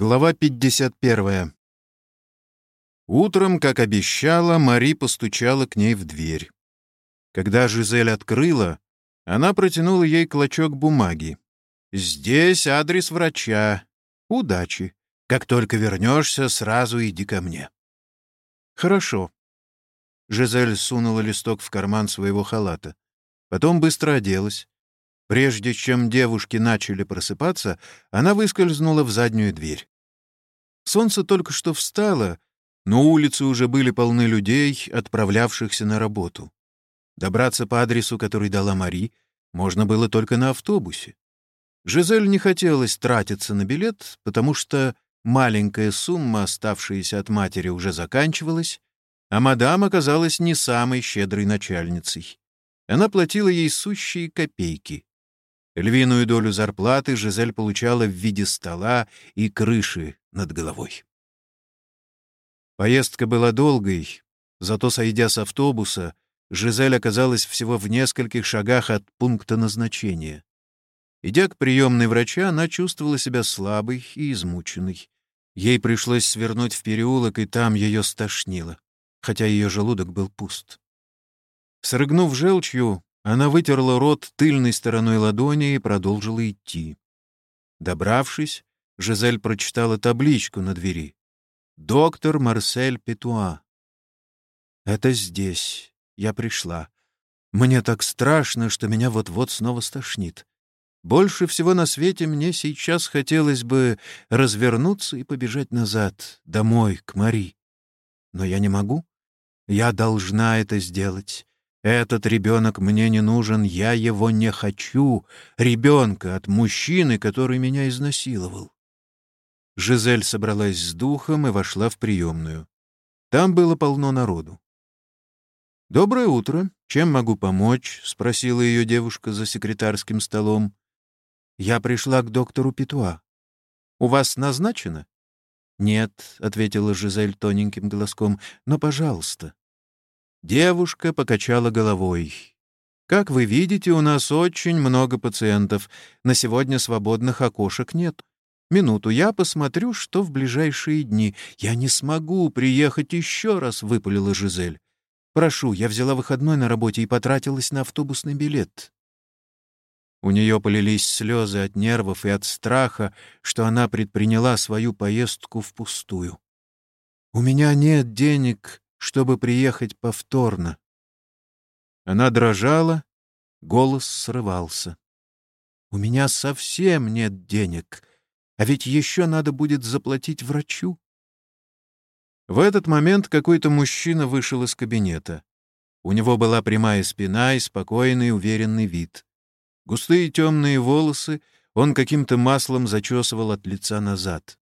Глава 51. Утром, как обещала, Мари постучала к ней в дверь. Когда Жизель открыла, она протянула ей клочок бумаги. «Здесь адрес врача. Удачи. Как только вернешься, сразу иди ко мне». «Хорошо». Жизель сунула листок в карман своего халата. Потом быстро оделась. Прежде чем девушки начали просыпаться, она выскользнула в заднюю дверь. Солнце только что встало, но улицы уже были полны людей, отправлявшихся на работу. Добраться по адресу, который дала Мари, можно было только на автобусе. Жизель не хотелось тратиться на билет, потому что маленькая сумма, оставшаяся от матери, уже заканчивалась, а мадам оказалась не самой щедрой начальницей. Она платила ей сущие копейки. Львиную долю зарплаты Жизель получала в виде стола и крыши над головой. Поездка была долгой, зато, сойдя с автобуса, Жизель оказалась всего в нескольких шагах от пункта назначения. Идя к приемной врача, она чувствовала себя слабой и измученной. Ей пришлось свернуть в переулок, и там ее стошнило, хотя ее желудок был пуст. Срыгнув желчью, она вытерла рот тыльной стороной ладони и продолжила идти. Добравшись, Жизель прочитала табличку на двери. «Доктор Марсель Петуа». «Это здесь. Я пришла. Мне так страшно, что меня вот-вот снова стошнит. Больше всего на свете мне сейчас хотелось бы развернуться и побежать назад, домой, к Мари. Но я не могу. Я должна это сделать. Этот ребенок мне не нужен, я его не хочу. Ребенка от мужчины, который меня изнасиловал. Жизель собралась с духом и вошла в приемную. Там было полно народу. «Доброе утро. Чем могу помочь?» — спросила ее девушка за секретарским столом. «Я пришла к доктору Петуа. У вас назначено?» «Нет», — ответила Жизель тоненьким голоском, — «но, пожалуйста». Девушка покачала головой. «Как вы видите, у нас очень много пациентов. На сегодня свободных окошек нет. Минуту, я посмотрю, что в ближайшие дни. Я не смогу приехать еще раз», — выпалила Жизель. «Прошу, я взяла выходной на работе и потратилась на автобусный билет». У нее полились слезы от нервов и от страха, что она предприняла свою поездку впустую. «У меня нет денег чтобы приехать повторно. Она дрожала, голос срывался. «У меня совсем нет денег, а ведь еще надо будет заплатить врачу». В этот момент какой-то мужчина вышел из кабинета. У него была прямая спина и спокойный, уверенный вид. Густые темные волосы он каким-то маслом зачесывал от лица назад.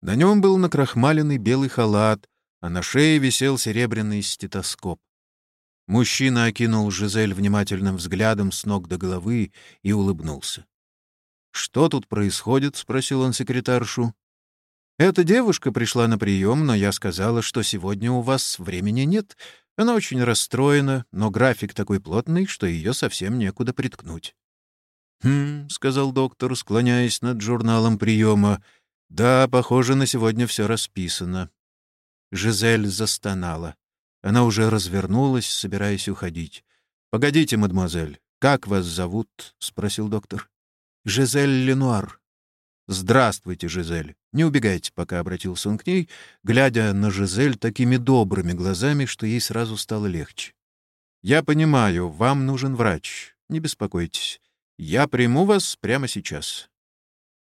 На нем был накрахмаленный белый халат, а на шее висел серебряный стетоскоп. Мужчина окинул Жизель внимательным взглядом с ног до головы и улыбнулся. «Что тут происходит?» — спросил он секретаршу. «Эта девушка пришла на прием, но я сказала, что сегодня у вас времени нет. Она очень расстроена, но график такой плотный, что ее совсем некуда приткнуть». «Хм», — сказал доктор, склоняясь над журналом приема. «Да, похоже, на сегодня все расписано. Жизель застонала. Она уже развернулась, собираясь уходить. «Погодите, мадемуазель, как вас зовут?» — спросил доктор. «Жизель Ленуар». «Здравствуйте, Жизель. Не убегайте, пока обратился он к ней, глядя на Жизель такими добрыми глазами, что ей сразу стало легче. «Я понимаю, вам нужен врач. Не беспокойтесь. Я приму вас прямо сейчас».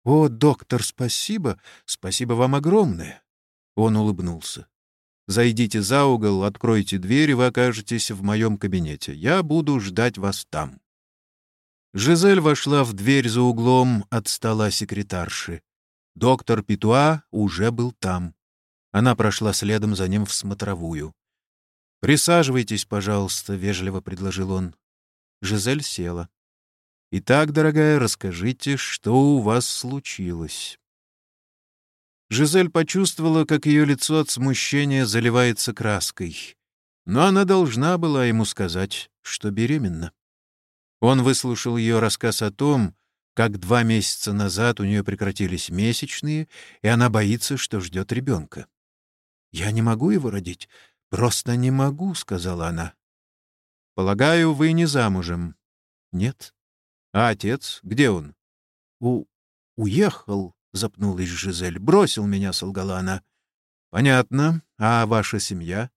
«О, доктор, спасибо. Спасибо вам огромное». Он улыбнулся. Зайдите за угол, откройте дверь, и вы окажетесь в моем кабинете. Я буду ждать вас там». Жизель вошла в дверь за углом от стола секретарши. Доктор Петуа уже был там. Она прошла следом за ним в смотровую. «Присаживайтесь, пожалуйста», — вежливо предложил он. Жизель села. «Итак, дорогая, расскажите, что у вас случилось?» Жизель почувствовала, как ее лицо от смущения заливается краской. Но она должна была ему сказать, что беременна. Он выслушал ее рассказ о том, как два месяца назад у нее прекратились месячные, и она боится, что ждет ребенка. «Я не могу его родить, просто не могу», — сказала она. «Полагаю, вы не замужем?» «Нет». «А отец? Где он?» «У... уехал», — запнулась Жизель. «Бросил меня», — солгала она. «Понятно. А ваша семья?»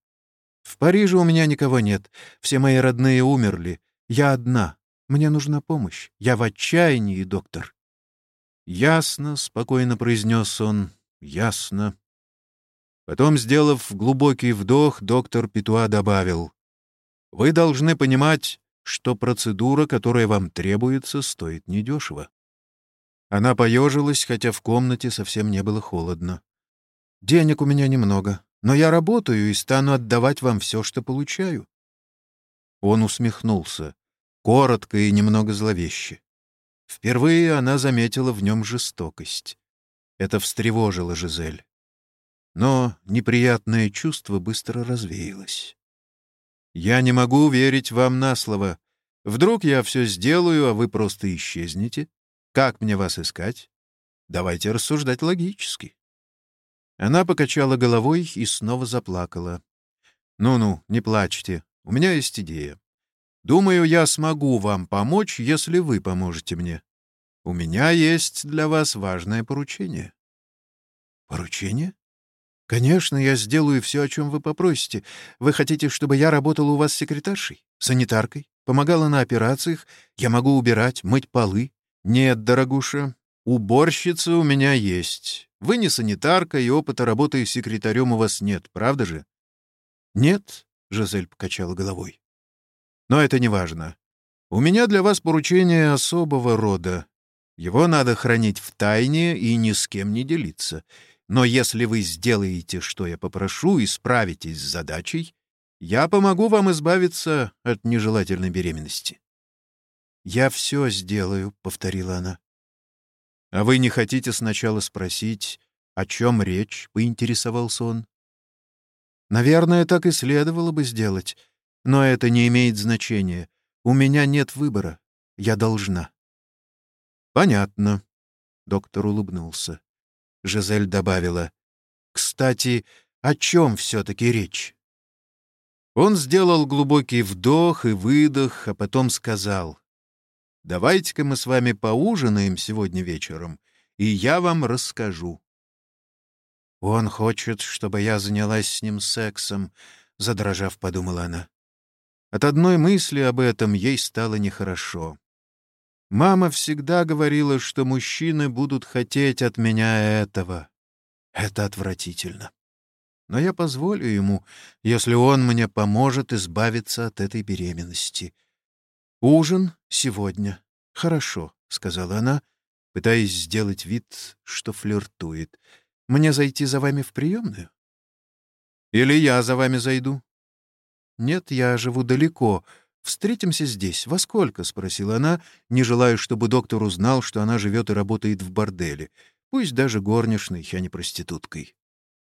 «В Париже у меня никого нет. Все мои родные умерли. Я одна. Мне нужна помощь. Я в отчаянии, доктор». «Ясно», — спокойно произнес он. «Ясно». Потом, сделав глубокий вдох, доктор Петуа добавил. «Вы должны понимать, что процедура, которая вам требуется, стоит недешево». Она поежилась, хотя в комнате совсем не было холодно. «Денег у меня немного, но я работаю и стану отдавать вам все, что получаю». Он усмехнулся, коротко и немного зловеще. Впервые она заметила в нем жестокость. Это встревожило Жизель. Но неприятное чувство быстро развеялось. «Я не могу верить вам на слово. Вдруг я все сделаю, а вы просто исчезнете? Как мне вас искать? Давайте рассуждать логически». Она покачала головой и снова заплакала. «Ну-ну, не плачьте. У меня есть идея. Думаю, я смогу вам помочь, если вы поможете мне. У меня есть для вас важное поручение». «Поручение?» «Конечно, я сделаю все, о чем вы попросите. Вы хотите, чтобы я работала у вас секретаршей, санитаркой, помогала на операциях? Я могу убирать, мыть полы?» «Нет, дорогуша, уборщица у меня есть. Вы не санитарка, и опыта работы секретарем у вас нет, правда же?» «Нет», — Жизель покачала головой. «Но это не важно. У меня для вас поручение особого рода. Его надо хранить в тайне и ни с кем не делиться. Но если вы сделаете, что я попрошу, и справитесь с задачей, я помогу вам избавиться от нежелательной беременности». «Я все сделаю», — повторила она. «А вы не хотите сначала спросить, о чем речь?» — поинтересовался он. «Наверное, так и следовало бы сделать, но это не имеет значения. У меня нет выбора. Я должна». «Понятно», — доктор улыбнулся. Жизель добавила. «Кстати, о чем все-таки речь?» Он сделал глубокий вдох и выдох, а потом сказал. «Давайте-ка мы с вами поужинаем сегодня вечером, и я вам расскажу». «Он хочет, чтобы я занялась с ним сексом», — задрожав, подумала она. От одной мысли об этом ей стало нехорошо. Мама всегда говорила, что мужчины будут хотеть от меня этого. Это отвратительно. Но я позволю ему, если он мне поможет избавиться от этой беременности. «Ужин сегодня. Хорошо», — сказала она, пытаясь сделать вид, что флиртует. «Мне зайти за вами в приемную?» «Или я за вами зайду?» «Нет, я живу далеко», «Встретимся здесь. Во сколько?» — спросила она, не желая, чтобы доктор узнал, что она живет и работает в борделе, пусть даже горничной, а не проституткой.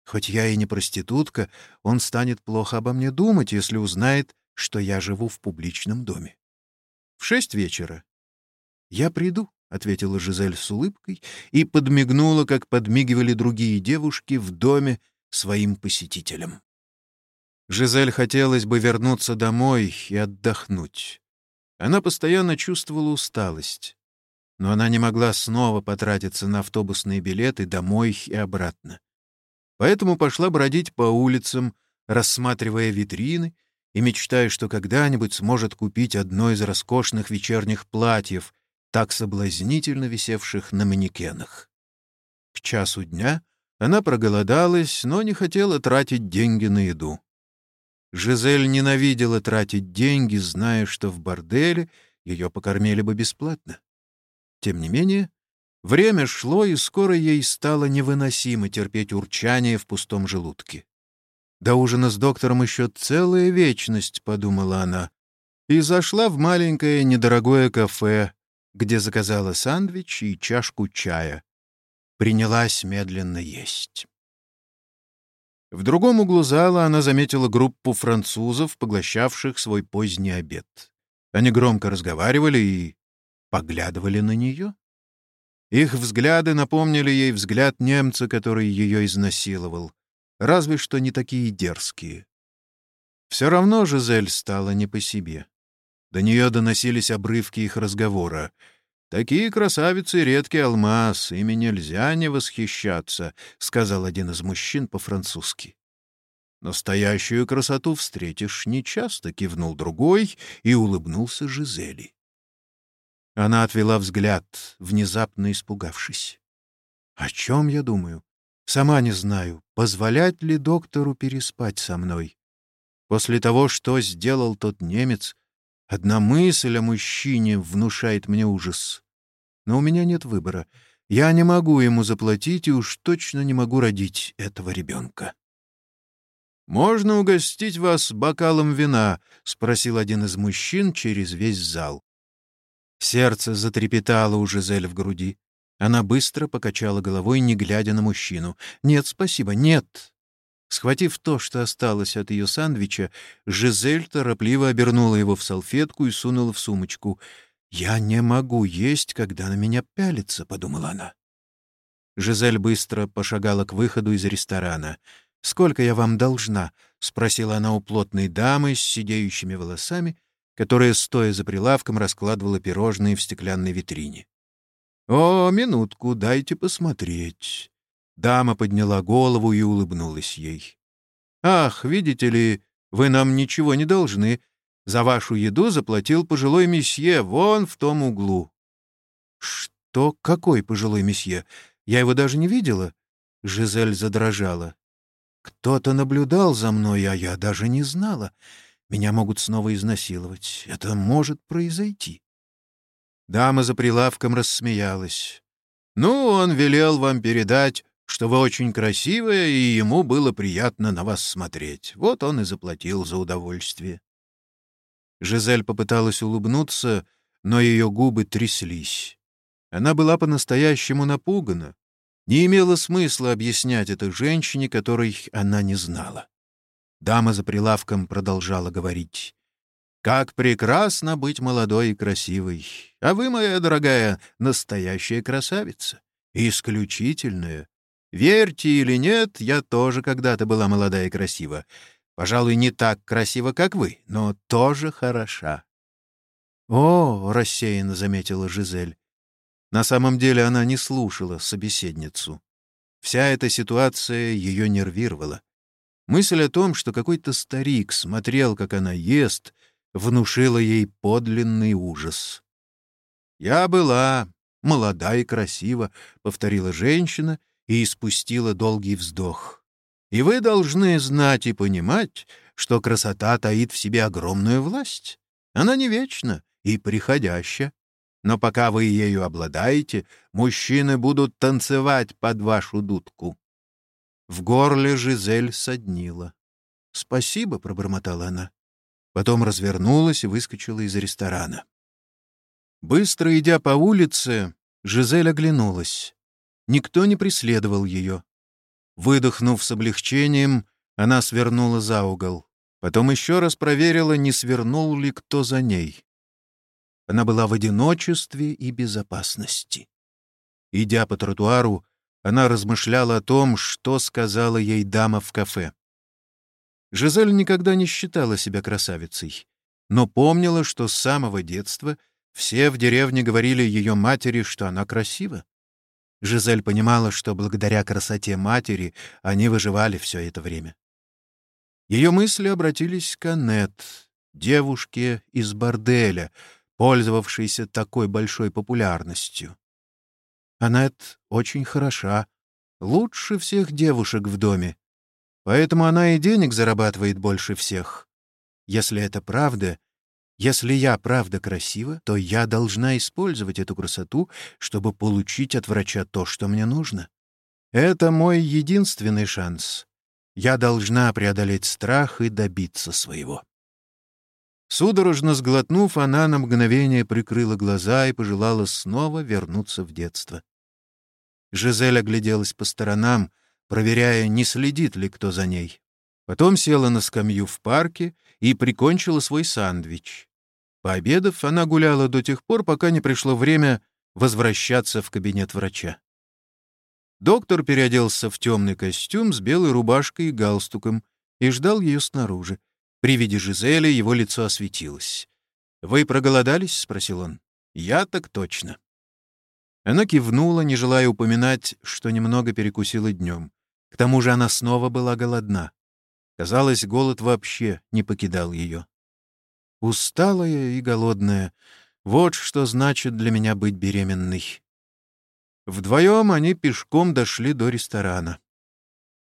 Хоть я и не проститутка, он станет плохо обо мне думать, если узнает, что я живу в публичном доме. В шесть вечера. «Я приду», — ответила Жизель с улыбкой и подмигнула, как подмигивали другие девушки в доме своим посетителям. Жизель хотелось бы вернуться домой и отдохнуть. Она постоянно чувствовала усталость. Но она не могла снова потратиться на автобусные билеты домой и обратно. Поэтому пошла бродить по улицам, рассматривая витрины и мечтая, что когда-нибудь сможет купить одно из роскошных вечерних платьев, так соблазнительно висевших на манекенах. К часу дня она проголодалась, но не хотела тратить деньги на еду. Жизель ненавидела тратить деньги, зная, что в борделе ее покормили бы бесплатно. Тем не менее, время шло, и скоро ей стало невыносимо терпеть урчание в пустом желудке. До ужина с доктором еще целая вечность, — подумала она, и зашла в маленькое недорогое кафе, где заказала сандвич и чашку чая. Принялась медленно есть. В другом углу зала она заметила группу французов, поглощавших свой поздний обед. Они громко разговаривали и поглядывали на нее. Их взгляды напомнили ей взгляд немца, который ее изнасиловал. Разве что не такие дерзкие. Все равно Жизель стала не по себе. До нее доносились обрывки их разговора. «Такие красавицы — редкий алмаз, ими нельзя не восхищаться», — сказал один из мужчин по-французски. «Настоящую красоту встретишь нечасто», — кивнул другой и улыбнулся Жизели. Она отвела взгляд, внезапно испугавшись. «О чем я думаю? Сама не знаю, позволять ли доктору переспать со мной. После того, что сделал тот немец, одна мысль о мужчине внушает мне ужас. Но у меня нет выбора. Я не могу ему заплатить и уж точно не могу родить этого ребенка. «Можно угостить вас бокалом вина?» — спросил один из мужчин через весь зал. Сердце затрепетало у Жизель в груди. Она быстро покачала головой, не глядя на мужчину. «Нет, спасибо, нет!» Схватив то, что осталось от ее сандвича, Жизель торопливо обернула его в салфетку и сунула в сумочку. «Я не могу есть, когда на меня пялится», — подумала она. Жизель быстро пошагала к выходу из ресторана. «Сколько я вам должна?» — спросила она у плотной дамы с сидеющими волосами, которая, стоя за прилавком, раскладывала пирожные в стеклянной витрине. «О, минутку, дайте посмотреть». Дама подняла голову и улыбнулась ей. «Ах, видите ли, вы нам ничего не должны. За вашу еду заплатил пожилой месье вон в том углу». «Что? Какой пожилой месье? Я его даже не видела?» Жизель задрожала. «Кто-то наблюдал за мной, а я даже не знала. Меня могут снова изнасиловать. Это может произойти. Дама за прилавком рассмеялась. «Ну, он велел вам передать, что вы очень красивая, и ему было приятно на вас смотреть. Вот он и заплатил за удовольствие». Жизель попыталась улыбнуться, но ее губы тряслись. Она была по-настоящему напугана. Не имело смысла объяснять это женщине, которой она не знала. Дама за прилавком продолжала говорить. «Как прекрасно быть молодой и красивой! А вы, моя дорогая, настоящая красавица! Исключительная! Верьте или нет, я тоже когда-то была молодая и красива. Пожалуй, не так красива, как вы, но тоже хороша». «О!» — рассеянно заметила Жизель. На самом деле она не слушала собеседницу. Вся эта ситуация ее нервировала. Мысль о том, что какой-то старик смотрел, как она ест, внушила ей подлинный ужас. «Я была молода и красива», — повторила женщина и испустила долгий вздох. «И вы должны знать и понимать, что красота таит в себе огромную власть. Она не вечна и приходяща. Но пока вы ею обладаете, мужчины будут танцевать под вашу дудку. В горле Жизель соднила. «Спасибо», — пробормотала она. Потом развернулась и выскочила из ресторана. Быстро идя по улице, Жизель оглянулась. Никто не преследовал ее. Выдохнув с облегчением, она свернула за угол. Потом еще раз проверила, не свернул ли кто за ней. Она была в одиночестве и безопасности. Идя по тротуару, она размышляла о том, что сказала ей дама в кафе. Жизель никогда не считала себя красавицей, но помнила, что с самого детства все в деревне говорили ее матери, что она красива. Жизель понимала, что благодаря красоте матери они выживали все это время. Ее мысли обратились к Аннет, девушке из борделя, пользовавшейся такой большой популярностью. Аннет очень хороша, лучше всех девушек в доме. Поэтому она и денег зарабатывает больше всех. Если это правда, если я правда красива, то я должна использовать эту красоту, чтобы получить от врача то, что мне нужно. Это мой единственный шанс. Я должна преодолеть страх и добиться своего. Судорожно сглотнув, она на мгновение прикрыла глаза и пожелала снова вернуться в детство. Жизель огляделась по сторонам, проверяя, не следит ли кто за ней. Потом села на скамью в парке и прикончила свой сандвич. Пообедав, она гуляла до тех пор, пока не пришло время возвращаться в кабинет врача. Доктор переоделся в темный костюм с белой рубашкой и галстуком и ждал ее снаружи. При виде Жизели его лицо осветилось. «Вы проголодались?» — спросил он. «Я так точно». Она кивнула, не желая упоминать, что немного перекусила днем. К тому же она снова была голодна. Казалось, голод вообще не покидал ее. Усталая и голодная — вот что значит для меня быть беременной. Вдвоем они пешком дошли до ресторана.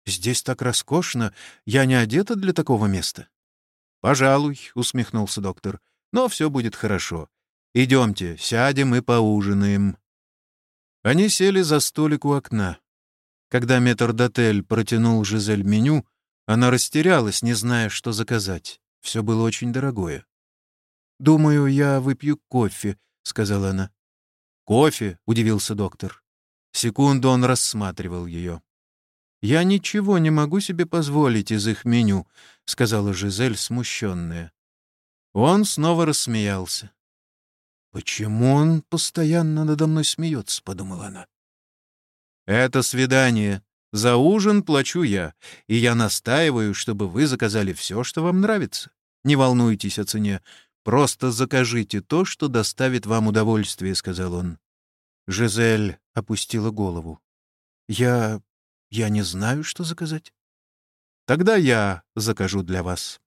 «Здесь так роскошно. Я не одета для такого места». «Пожалуй», — усмехнулся доктор. «Но все будет хорошо. Идемте, сядем и поужинаем». Они сели за столик у окна. Когда метрдотель протянул Жизель меню, она растерялась, не зная, что заказать. Все было очень дорогое. «Думаю, я выпью кофе», — сказала она. «Кофе?» — удивился доктор. Секунду он рассматривал ее. «Я ничего не могу себе позволить из их меню», — сказала Жизель, смущенная. Он снова рассмеялся. «Почему он постоянно надо мной смеется?» — подумала она. «Это свидание. За ужин плачу я, и я настаиваю, чтобы вы заказали все, что вам нравится. Не волнуйтесь о цене. «Просто закажите то, что доставит вам удовольствие», — сказал он. Жизель опустила голову. «Я... я не знаю, что заказать». «Тогда я закажу для вас».